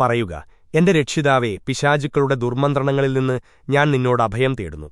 പറയുക എന്റെ രക്ഷിതാവേ പിശാചുക്കളുടെ ദുർമന്ത്രണങ്ങളിൽ നിന്ന് ഞാൻ നിന്നോട് അഭയം തേടുന്നു.